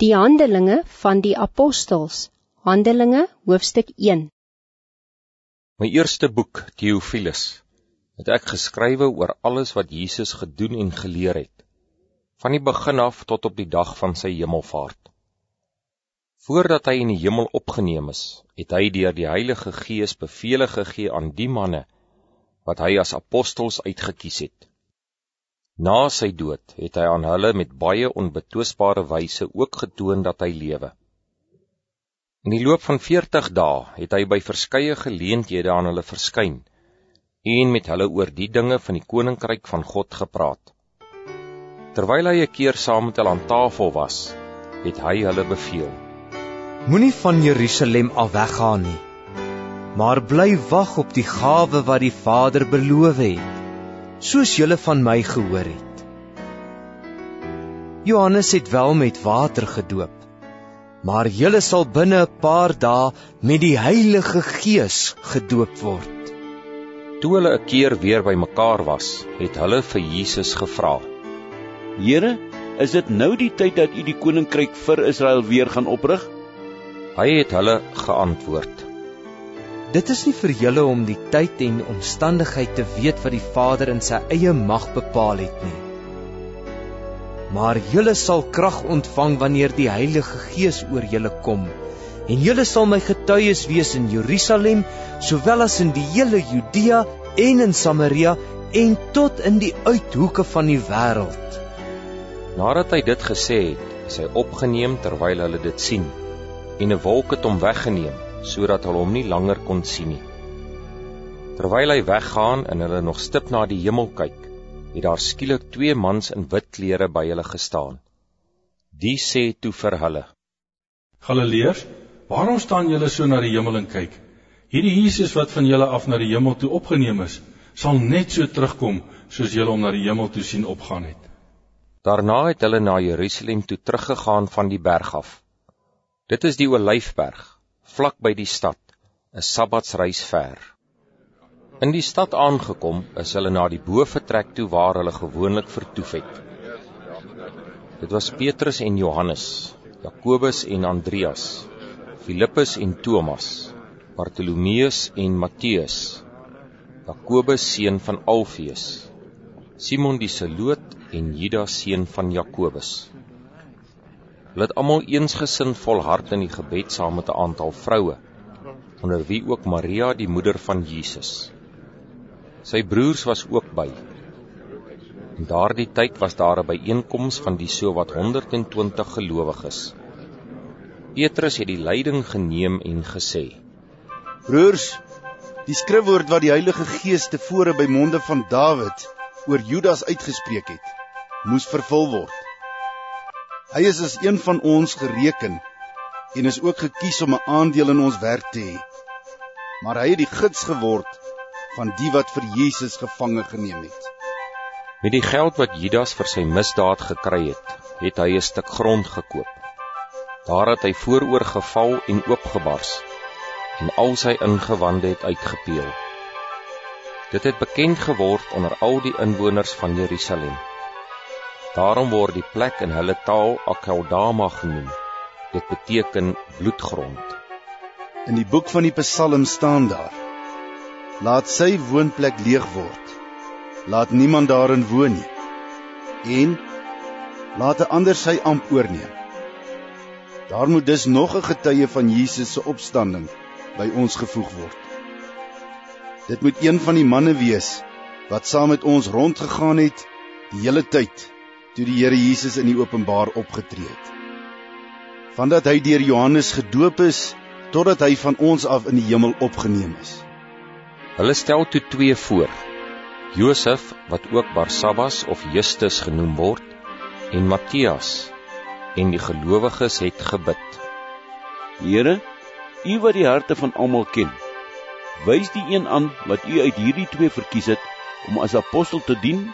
Die Handelinge van die Apostels, Handelinge hoofstuk 1 My eerste boek, Theophilus, het ek geskrywe oor alles wat Jesus gedoen en geleer het, van die begin af tot op die dag van sy hemelvaart. Voordat hy in die hemel opgeneem is, het hy deur die Heilige Gees bevele gegee aan die manne wat hy as apostels uitgekies het. Na sy dood het hy aan hulle met baie onbetwisbare wyse ook getoon dat hy lewe. In die loop van 40 dae het hy by verskeie geleenthede aan hulle verskyn en met hulle oor die dinge van die koninkryk van God gepraat. Terwyl hy 'n keer saam met hulle aan tafel was, het hy hulle beveel: Moenie van Jerusalem af weggaan nie, maar bly wag op die gawe wat die Vader beloof het soos julle van my gehoor het. Johannes het wel met water gedoop, maar julle sal binne 'n paar dae met die Heilige Gees gedoop word. Toe hulle 'n keer weer bymekaar was, het hulle vir Jesus gevra: Here, is dit nou die tyd dat U die koninkryk vir Israel weer gaan oprig? Hy het hulle geantwoord: Dit is nie vir julle om die tyd en omstandigheid te weet wat die Vader in sy eie mag bepaal het nie. Maar julle sal krag ontvang wanneer die Heilige Gees oor julle kom en julle sal my getuies wees in Jerusalem sowel as in die hele Judea en in Samaria en tot in die uithoeke van die wêreld. Nadat hy dit gesê het, is hy opgeneem terwyl hulle dit sien en 'n wolk het hom weggeneem sodat hulle hom nie langer kon sien nie. Terwyl hy weggaan en hulle nog stip na die hemel kyk, het daar skielik twee mans in wit klere by hulle gestaan. Die sê toe vir hulle: Galileërs, waarom staan julle so na die hemel en kyk? Hierdie Jesus wat van julle af na die hemel toe opgeneem is, sal net so terugkom soos julle hom na die hemel toe sien opgaan het. Daarna het hulle na Jerusalem toe teruggegaan van die berg af. Dit is die Olyfberg vlak by die stad, 'n Sabbatsreis ver. In die stad aangekom, is hulle na die boefretrek toe waar hulle gewoonlik vertoef het. Dit was Petrus en Johannes, Jakobus en Andreas, Filippus en Thomas, Bartolomeus en Matteus, Jakobus seun van Alfeus, Simon die Zeloot en Judas seun van Jakobus. Hulle het almal eensgesind volhard in die gebed saam met 'n aantal vroue, onder wie ook Maria, die moeder van Jesus. Sy broers was ook by. In daardie tyd was daar 'n byeenkoms van die sowat 120 gelowiges. Petrus het die leiding geneem en gesê: Broers, die skrifwoord wat die Heilige Gees tevore by monde van Dawid oor Judas uitgespreek het, moes vervul word. Hy is as een van ons gereken en is ook gekies om 'n aandeel in ons werk te hê. Maar hy het die gids geword van die wat vir Jesus gevange geneem het. Met die geld wat Judas vir sy misdaad gekry het, het hy 'n stuk grond gekoop. Daar het hy vooroor geval en oopgebars en al sy ingewande het uitgepeel. Dit het bekend geword onder al die inwoners van Jerusalem. Daarom word die plek in hulle taal Akeldama genoem. Dit beteken bloedgrond. In die boek van die Psalm staan daar: Laat sy woonplek leeg word. Laat niemand daarin woon nie. En laat 'n ander sy amp oorneem. Daar moet dus nog 'n getuie van Jesus se opstanding by ons gevoeg word. Dit moet een van die manne wees wat saam met ons rondgegaan het die hele tyd toe die Here Jesus in die openbaar opgetree het. Vandat hy deur Johannes gedoop is totdat hy van ons af in die hemel opgeneem is. Hulle stel toe twee voor. Josef wat ook Barsabbas of Justus genoem word en Matthias en die gelowiges het gebid. Here, U wat die harte van almal ken, wys die een aan wat U uit hierdie twee verkies het om as apostel te dien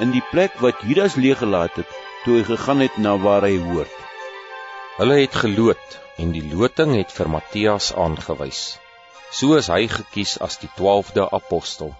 in die plek wat Judas leeggelaat het toe hy gegaan het na waar hy hoort. Hulle het geloot en die loting het vir Matthias aangewys. So is hy gekies as die 12de apostel.